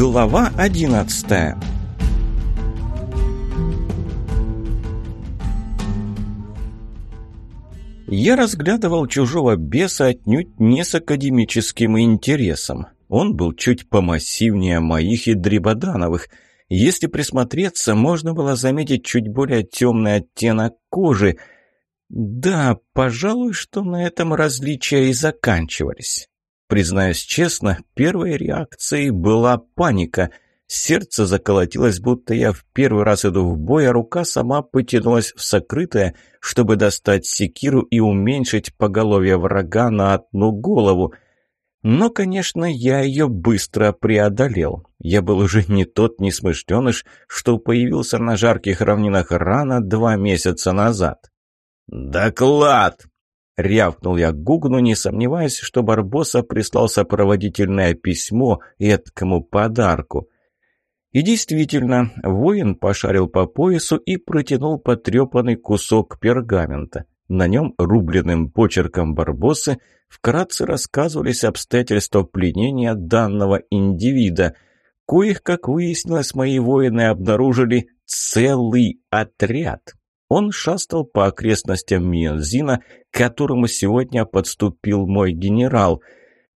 Глава одиннадцатая Я разглядывал чужого беса отнюдь не с академическим интересом. Он был чуть помассивнее моих и дребодановых. Если присмотреться, можно было заметить чуть более темный оттенок кожи. Да, пожалуй, что на этом различия и заканчивались. Признаюсь честно, первой реакцией была паника. Сердце заколотилось, будто я в первый раз иду в бой, а рука сама потянулась в сокрытое, чтобы достать секиру и уменьшить поголовье врага на одну голову. Но, конечно, я ее быстро преодолел. Я был уже не тот несмышленыш, что появился на жарких равнинах рано два месяца назад. «Доклад!» Рявкнул я Гугну, не сомневаясь, что Барбоса прислал сопроводительное письмо эткому подарку. И действительно, воин пошарил по поясу и протянул потрепанный кусок пергамента. На нем рубленным почерком Барбосы вкратце рассказывались обстоятельства пленения данного индивида. Коих, как выяснилось, мои воины обнаружили целый отряд. Он шастал по окрестностям Миензина, к которому сегодня подступил мой генерал.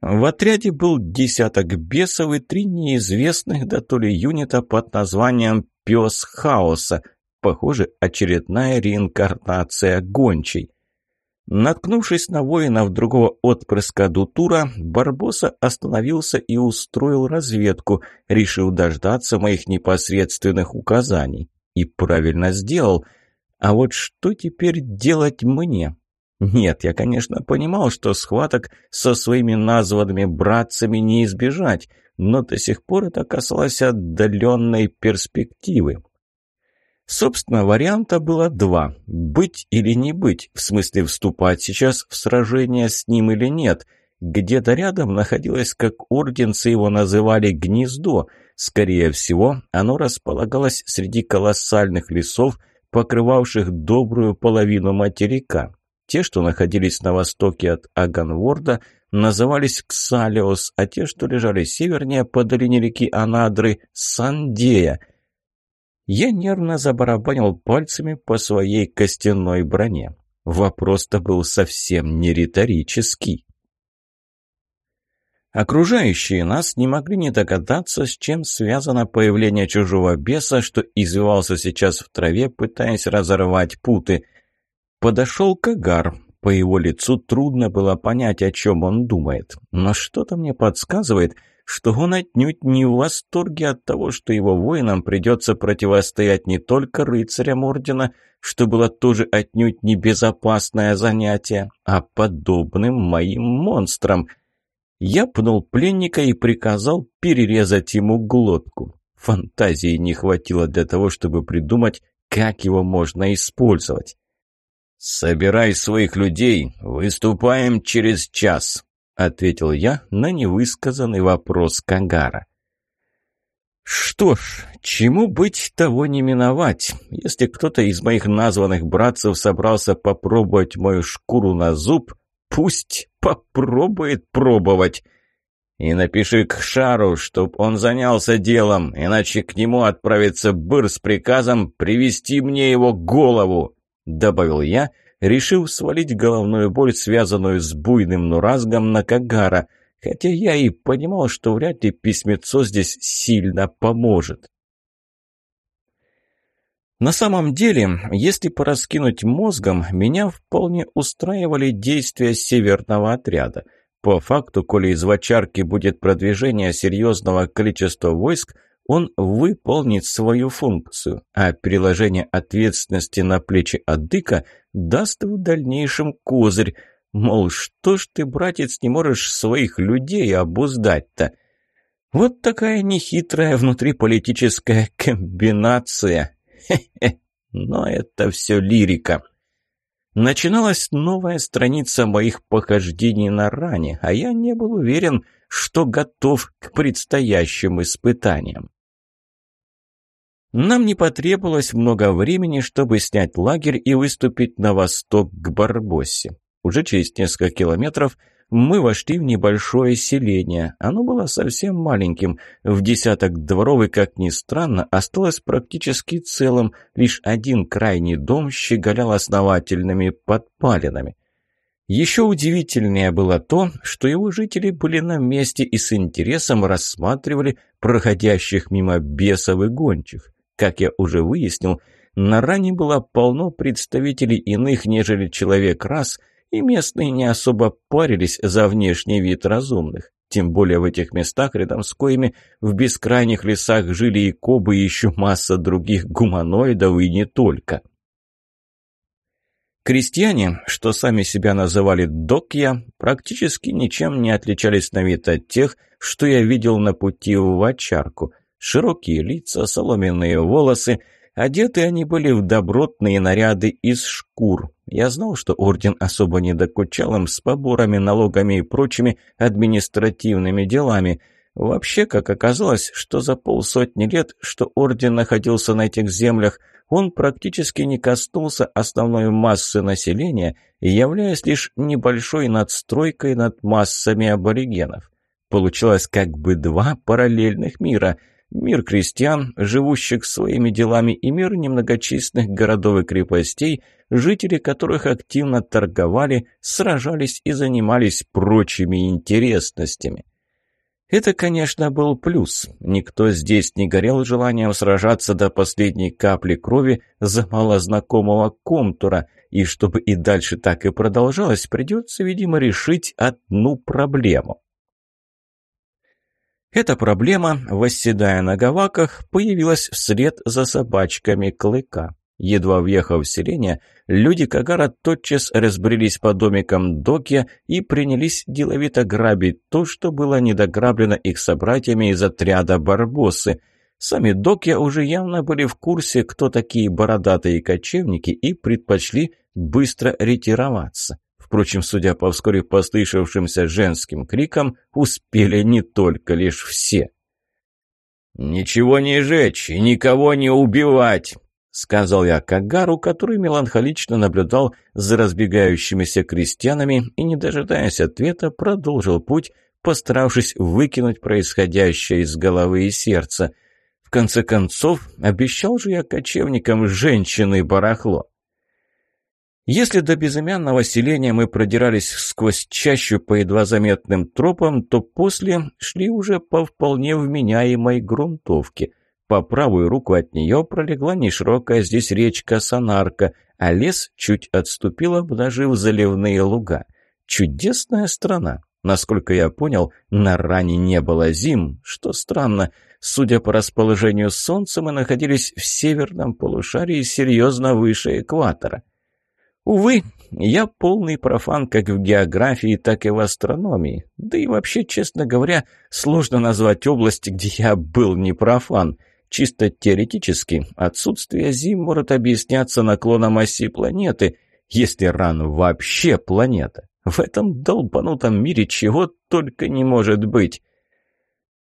В отряде был десяток бесов и три неизвестных да то ли юнита под названием «Пес Хаоса». Похоже, очередная реинкарнация гончей. Наткнувшись на воинов другого отпрыска Дутура, Барбоса остановился и устроил разведку, решив дождаться моих непосредственных указаний. И правильно сделал – а вот что теперь делать мне? Нет, я, конечно, понимал, что схваток со своими названными братцами не избежать, но до сих пор это касалось отдаленной перспективы. Собственно, варианта было два – быть или не быть, в смысле вступать сейчас в сражение с ним или нет. Где-то рядом находилось, как орденцы его называли, гнездо. Скорее всего, оно располагалось среди колоссальных лесов – покрывавших добрую половину материка. Те, что находились на востоке от Аганворда, назывались Ксалиос, а те, что лежали севернее по долине реки Анадры, Сандея. Я нервно забарабанил пальцами по своей костяной броне. Вопрос-то был совсем не риторический. Окружающие нас не могли не догадаться, с чем связано появление чужого беса, что извивался сейчас в траве, пытаясь разорвать путы. Подошел Кагар. По его лицу трудно было понять, о чем он думает. Но что-то мне подсказывает, что он отнюдь не в восторге от того, что его воинам придется противостоять не только рыцарям Ордена, что было тоже отнюдь не безопасное занятие, а подобным моим монстрам — я пнул пленника и приказал перерезать ему глотку. Фантазии не хватило для того, чтобы придумать, как его можно использовать. «Собирай своих людей, выступаем через час», — ответил я на невысказанный вопрос Кагара. «Что ж, чему быть, того не миновать. Если кто-то из моих названных братцев собрался попробовать мою шкуру на зуб, Пусть попробует пробовать. И напиши к Шару, чтоб он занялся делом, иначе к нему отправится быр с приказом привести мне его голову», — добавил я, решив свалить головную боль, связанную с буйным нуразгом на Кагара, хотя я и понимал, что вряд ли письмецо здесь сильно поможет. На самом деле, если пораскинуть мозгом, меня вполне устраивали действия северного отряда. По факту, коли из Вачарки будет продвижение серьезного количества войск, он выполнит свою функцию, а переложение ответственности на плечи Адыка даст в дальнейшем козырь. Мол, что ж ты, братец, не можешь своих людей обуздать-то? Вот такая нехитрая внутриполитическая комбинация. Хе-хе, но это все лирика. Начиналась новая страница моих похождений на ране, а я не был уверен, что готов к предстоящим испытаниям. Нам не потребовалось много времени, чтобы снять лагерь и выступить на восток к Барбоссе. Уже через несколько километров мы вошли в небольшое селение. Оно было совсем маленьким. В десяток дворов и, как ни странно, осталось практически целым. Лишь один крайний дом щеголял основательными подпалинами. Еще удивительнее было то, что его жители были на месте и с интересом рассматривали проходящих мимо бесов и гончих. Как я уже выяснил, на ране было полно представителей иных, нежели человек раз, и местные не особо парились за внешний вид разумных. Тем более в этих местах, рядом с коими в бескрайних лесах жили и кобы, и еще масса других гуманоидов, и не только. Крестьяне, что сами себя называли «докья», практически ничем не отличались на вид от тех, что я видел на пути в Вачарку. Широкие лица, соломенные волосы – Одеты они были в добротные наряды из шкур. Я знал, что орден особо не докучал им с поборами, налогами и прочими административными делами. Вообще, как оказалось, что за полсотни лет, что орден находился на этих землях, он практически не коснулся основной массы населения, являясь лишь небольшой надстройкой над массами аборигенов. Получилось как бы два параллельных мира – Мир крестьян, живущих своими делами, и мир немногочисленных городов и крепостей, жители которых активно торговали, сражались и занимались прочими интересностями. Это, конечно, был плюс. Никто здесь не горел желанием сражаться до последней капли крови за малознакомого комтура, и чтобы и дальше так и продолжалось, придется, видимо, решить одну проблему. Эта проблема, восседая на гаваках, появилась вслед за собачками клыка. Едва въехав в селение, люди Кагара тотчас разбрелись по домикам Докья и принялись деловито грабить то, что было недограблено их собратьями из отряда Барбосы. Сами Докья уже явно были в курсе, кто такие бородатые кочевники, и предпочли быстро ретироваться. Впрочем, судя по вскоре послышавшимся женским крикам, успели не только лишь все. «Ничего не жечь и никого не убивать!» — сказал я Кагару, который меланхолично наблюдал за разбегающимися крестьянами и, не дожидаясь ответа, продолжил путь, постаравшись выкинуть происходящее из головы и сердца. В конце концов, обещал же я кочевникам женщины барахло. Если до безымянного селения мы продирались сквозь чащу по едва заметным тропам, то после шли уже по вполне вменяемой грунтовке. По правую руку от нее пролегла неширокая здесь речка Санарка, а лес чуть отступил, обнажив заливные луга. Чудесная страна. Насколько я понял, на ране не было зим, что странно. Судя по расположению солнца, мы находились в северном полушарии серьезно выше экватора. Увы, я полный профан как в географии, так и в астрономии. Да и вообще, честно говоря, сложно назвать области, где я был не профан. Чисто теоретически, отсутствие зим может объясняться наклоном оси планеты, если ран вообще планета. В этом долбанутом мире чего только не может быть.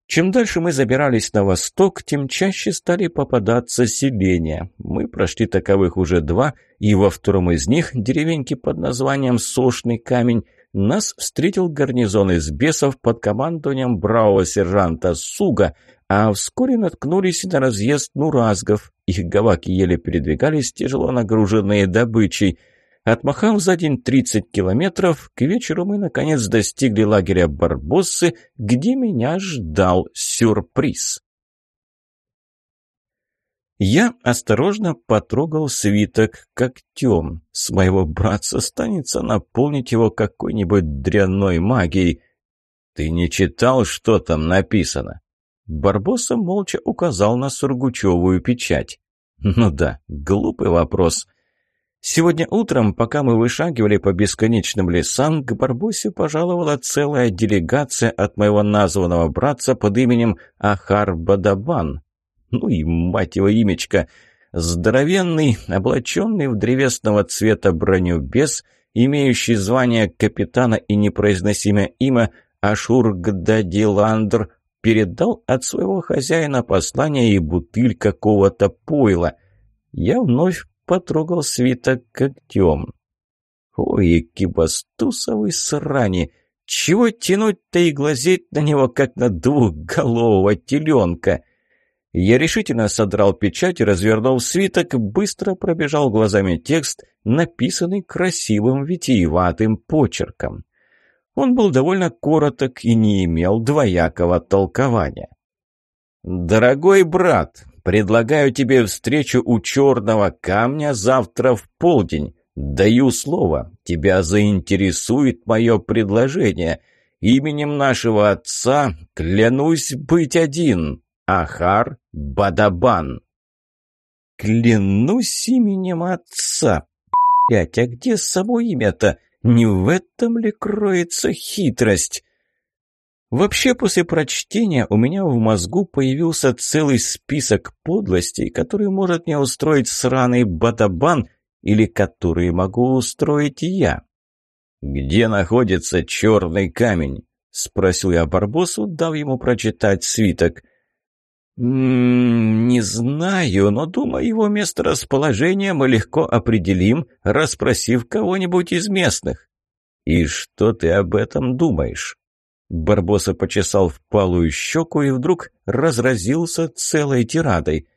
Чем дальше мы забирались на восток, тем чаще стали попадаться селения. Мы прошли таковых уже два, и во втором из них, деревеньки под названием Сошный камень, нас встретил гарнизон из бесов под командованием бравого сержанта Суга, а вскоре наткнулись на разъезд нуразгов. Их гаваки еле передвигались, тяжело нагруженные добычей – Отмахав за день 30 километров, к вечеру мы, наконец, достигли лагеря Барбоссы, где меня ждал сюрприз. Я осторожно потрогал свиток когтем. С моего братца станется наполнить его какой-нибудь дрянной магией. «Ты не читал, что там написано?» Барбоса молча указал на сургучевую печать. «Ну да, глупый вопрос». Сегодня утром, пока мы вышагивали по бесконечным лесам, к Барбосе пожаловала целая делегация от моего названного братца под именем Ахар Бадабан. Ну и мать его имечко! Здоровенный, облаченный в древесного цвета броню без, имеющий звание капитана и непроизносимое имя Ашур Гдадиландр, передал от своего хозяина послание и бутыль какого-то пойла. Я вновь потрогал свиток когтем. Ой, кибастусовый срани! Чего тянуть-то и глазеть на него, как на двухголового теленка? Я решительно содрал печать и, развернул свиток, быстро пробежал глазами текст, написанный красивым витиеватым почерком. Он был довольно короток и не имел двоякого толкования. «Дорогой брат, предлагаю тебе встречу у черного камня завтра в полдень. Даю слово, тебя заинтересует мое предложение. Именем нашего отца клянусь быть один». Ахар Бадабан. Клянусь именем отца. Блять, а где само имя-то? Не в этом ли кроется хитрость? Вообще, после прочтения у меня в мозгу появился целый список подлостей, которые может мне устроить сраный Бадабан или которые могу устроить я. «Где находится черный камень?» — спросил я Барбосу, дав ему прочитать свиток — «Не знаю, но, думаю, его месторасположение мы легко определим, расспросив кого-нибудь из местных». «И что ты об этом думаешь?» Барбоса почесал впалую щеку и вдруг разразился целой тирадой.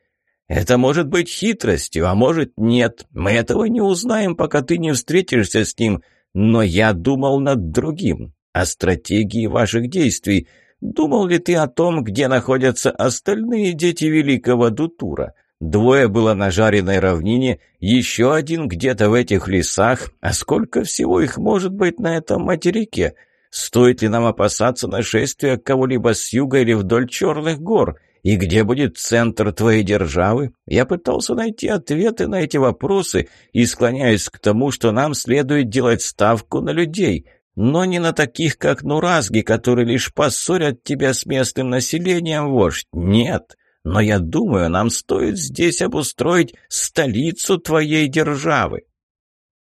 «Это может быть хитростью, а может нет. Мы этого не узнаем, пока ты не встретишься с ним. Но я думал над другим, о стратегии ваших действий». Думал ли ты о том, где находятся остальные дети великого Дутура? Двое было на жареной равнине, еще один где-то в этих лесах, а сколько всего их может быть на этом материке? Стоит ли нам опасаться нашествия кого-либо с юга или вдоль Черных гор? И где будет центр твоей державы? Я пытался найти ответы на эти вопросы и склоняюсь к тому, что нам следует делать ставку на людей – но не на таких, как Нуразги, которые лишь поссорят тебя с местным населением, вождь. Нет. Но я думаю, нам стоит здесь обустроить столицу твоей державы.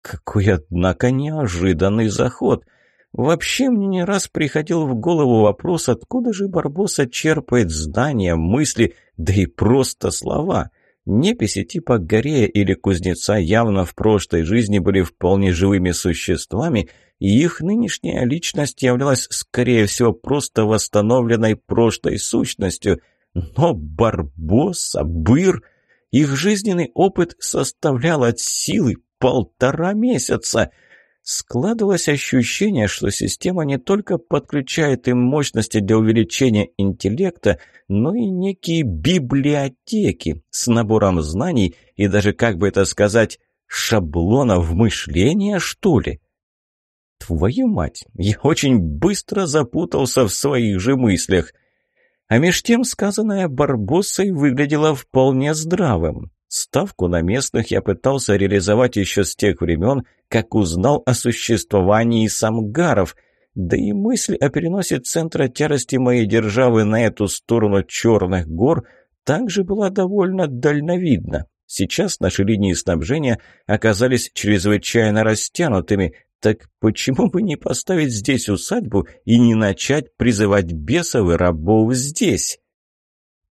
Какой, однако, неожиданный заход. Вообще мне не раз приходил в голову вопрос, откуда же Барбоса черпает знания, мысли, да и просто слова. Неписи типа Горея или Кузнеца явно в прошлой жизни были вполне живыми существами – и их нынешняя личность являлась, скорее всего, просто восстановленной прошлой сущностью. Но Барбоса, Быр, их жизненный опыт составлял от силы полтора месяца. Складывалось ощущение, что система не только подключает им мощности для увеличения интеллекта, но и некие библиотеки с набором знаний и даже, как бы это сказать, шаблонов мышления, что ли. Твою мать, я очень быстро запутался в своих же мыслях. А меж тем сказанное Барбоссой выглядело вполне здравым. Ставку на местных я пытался реализовать еще с тех времен, как узнал о существовании самгаров, да и мысль о переносе центра тярости моей державы на эту сторону Черных гор также была довольно дальновидна. Сейчас наши линии снабжения оказались чрезвычайно растянутыми, так почему бы не поставить здесь усадьбу и не начать призывать бесов и рабов здесь?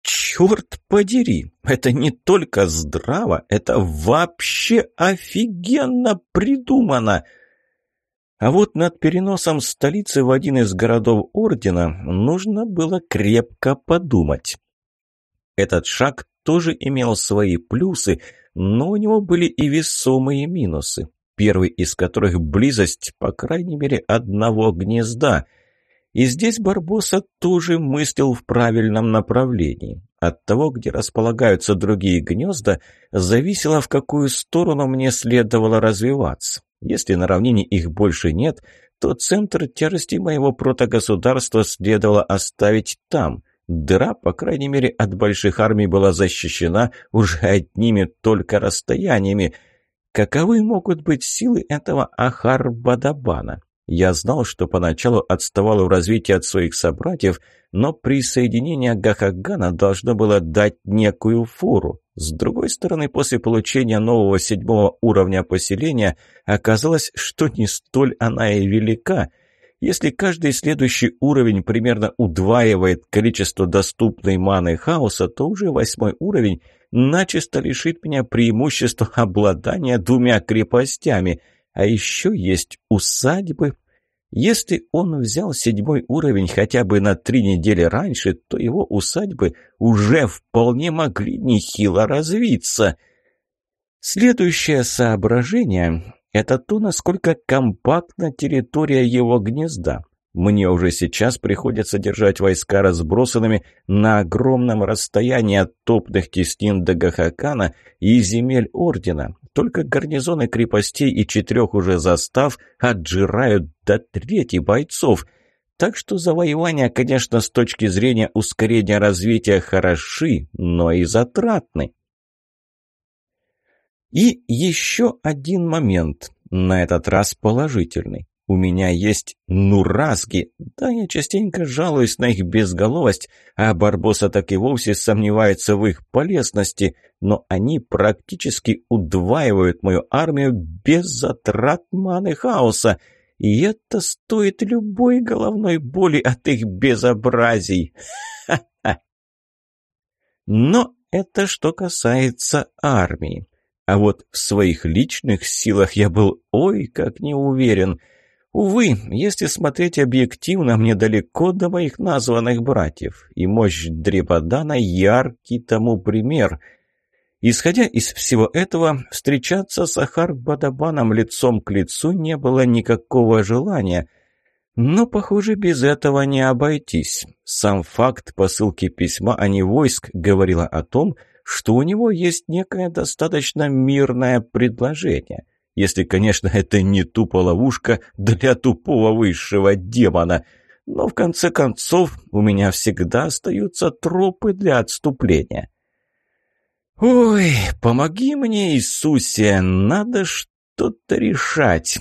Черт подери, это не только здраво, это вообще офигенно придумано. А вот над переносом столицы в один из городов Ордена нужно было крепко подумать. Этот шаг тоже имел свои плюсы, но у него были и весомые минусы первый из которых близость, по крайней мере, одного гнезда. И здесь Барбоса тоже мыслил в правильном направлении. От того, где располагаются другие гнезда, зависело, в какую сторону мне следовало развиваться. Если на равнине их больше нет, то центр тяжести моего протогосударства следовало оставить там. Дыра, по крайней мере, от больших армий была защищена уже одними только расстояниями – Каковы могут быть силы этого Ахар-Бадабана? Я знал, что поначалу отставал в развитии от своих собратьев, но присоединение Гахагана должно было дать некую фору. С другой стороны, после получения нового седьмого уровня поселения оказалось, что не столь она и велика. Если каждый следующий уровень примерно удваивает количество доступной маны хаоса, то уже восьмой уровень начисто лишит меня преимущества обладания двумя крепостями. А еще есть усадьбы. Если он взял седьмой уровень хотя бы на три недели раньше, то его усадьбы уже вполне могли нехило развиться. Следующее соображение – это то, насколько компактна территория его гнезда. Мне уже сейчас приходится держать войска разбросанными на огромном расстоянии от топных теснин до Гахакана и земель Ордена. Только гарнизоны крепостей и четырех уже застав отжирают до трети бойцов. Так что завоевания, конечно, с точки зрения ускорения развития хороши, но и затратны. И еще один момент, на этот раз положительный. У меня есть нуразги. Да, я частенько жалуюсь на их безголовость, а Барбоса так и вовсе сомневается в их полезности, но они практически удваивают мою армию без затрат маны хаоса. И это стоит любой головной боли от их безобразий. Но это что касается армии. А вот в своих личных силах я был ой как не уверен – Увы, если смотреть объективно, мне далеко до моих названных братьев, и мощь Дребодана яркий тому пример. Исходя из всего этого, встречаться с Ахар-Бадабаном лицом к лицу не было никакого желания. Но, похоже, без этого не обойтись. Сам факт посылки письма, а не войск, говорила о том, что у него есть некое достаточно мирное предложение – если, конечно, это не тупо ловушка для тупого высшего демона. Но, в конце концов, у меня всегда остаются тропы для отступления. «Ой, помоги мне, Иисусе, надо что-то решать».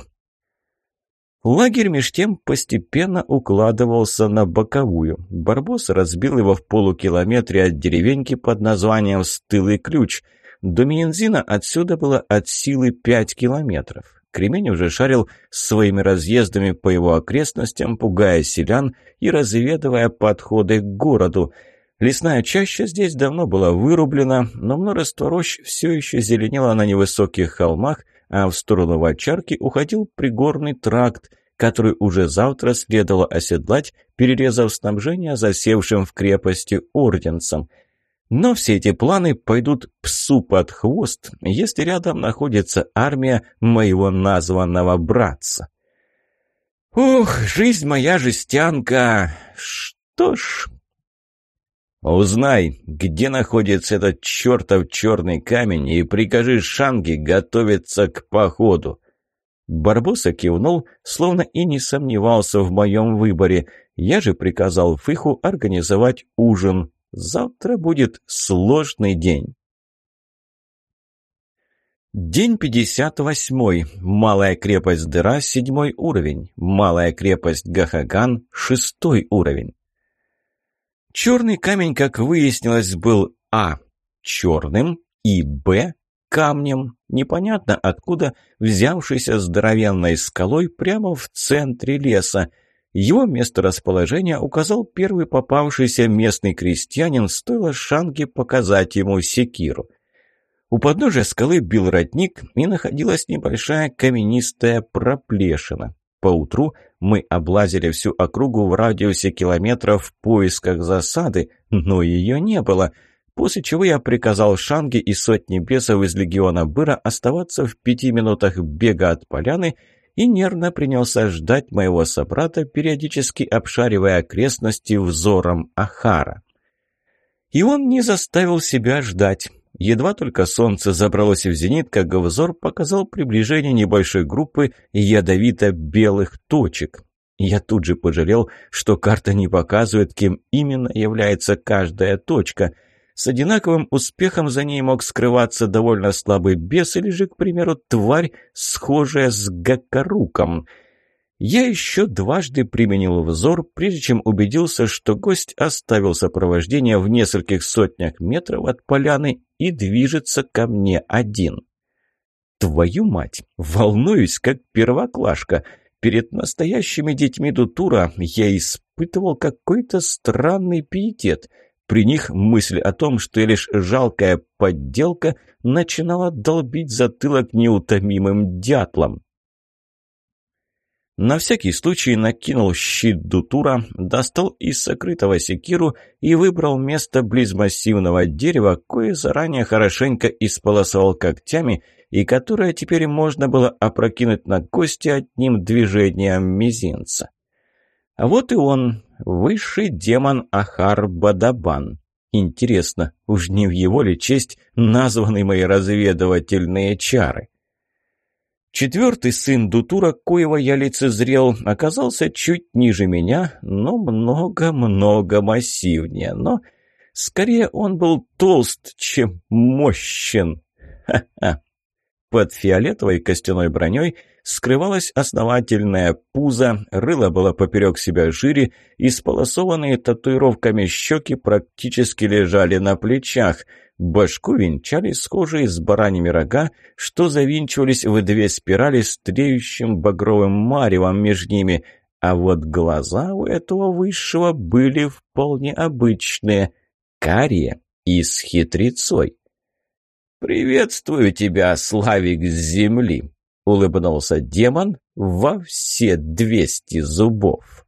Лагерь меж тем постепенно укладывался на боковую. Барбос разбил его в полукилометре от деревеньки под названием «Стылый ключ», до Миензина отсюда было от силы пять километров. Кремень уже шарил своими разъездами по его окрестностям, пугая селян и разведывая подходы к городу. Лесная чаща здесь давно была вырублена, но множество рощ все еще зеленело на невысоких холмах, а в сторону Вачарки уходил пригорный тракт, который уже завтра следовало оседлать, перерезав снабжение засевшим в крепости орденцам – но все эти планы пойдут псу под хвост, если рядом находится армия моего названного братца. Ух, жизнь моя жестянка! Что ж... Узнай, где находится этот чертов черный камень, и прикажи Шанге готовиться к походу. Барбоса кивнул, словно и не сомневался в моем выборе. Я же приказал Фыху организовать ужин Завтра будет сложный день. День 58. Малая крепость Дыра, седьмой уровень. Малая крепость Гахаган, шестой уровень. Черный камень, как выяснилось, был А. Черным и Б. Камнем, непонятно откуда, взявшийся здоровенной скалой прямо в центре леса – его месторасположение указал первый попавшийся местный крестьянин, стоило Шанге показать ему секиру. У подножия скалы бил родник, и находилась небольшая каменистая проплешина. Поутру мы облазили всю округу в радиусе километров в поисках засады, но ее не было, после чего я приказал Шанге и сотни бесов из легиона Быра оставаться в пяти минутах бега от поляны и нервно принялся ждать моего собрата, периодически обшаривая окрестности взором Ахара. И он не заставил себя ждать. Едва только солнце забралось в зенит, как взор показал приближение небольшой группы ядовито-белых точек. Я тут же пожалел, что карта не показывает, кем именно является каждая точка – с одинаковым успехом за ней мог скрываться довольно слабый бес или же, к примеру, тварь, схожая с Гакаруком. Я еще дважды применил взор, прежде чем убедился, что гость оставил сопровождение в нескольких сотнях метров от поляны и движется ко мне один. Твою мать, волнуюсь, как первоклашка. Перед настоящими детьми Дутура я испытывал какой-то странный пиетет — при них мысль о том, что я лишь жалкая подделка, начинала долбить затылок неутомимым дятлом. На всякий случай накинул щит Дутура, достал из сокрытого секиру и выбрал место близ массивного дерева, кое заранее хорошенько исполосовал когтями и которое теперь можно было опрокинуть на кости одним движением мизинца. А вот и он, высший демон Ахар Бадабан. Интересно, уж не в его ли честь названы мои разведывательные чары? Четвертый сын Дутура, коего я лицезрел, оказался чуть ниже меня, но много-много массивнее. Но скорее он был толст, чем мощен. Ха-ха. Под фиолетовой костяной броней скрывалась основательная пузо, рыло было поперек себя жире, и сполосованные татуировками щеки практически лежали на плечах. Башку венчали схожие с бараньими рога, что завинчивались в две спирали с треющим багровым маревом между ними, а вот глаза у этого высшего были вполне обычные, карие и с хитрецой. «Приветствую тебя, Славик с земли!» — улыбнулся демон во все двести зубов.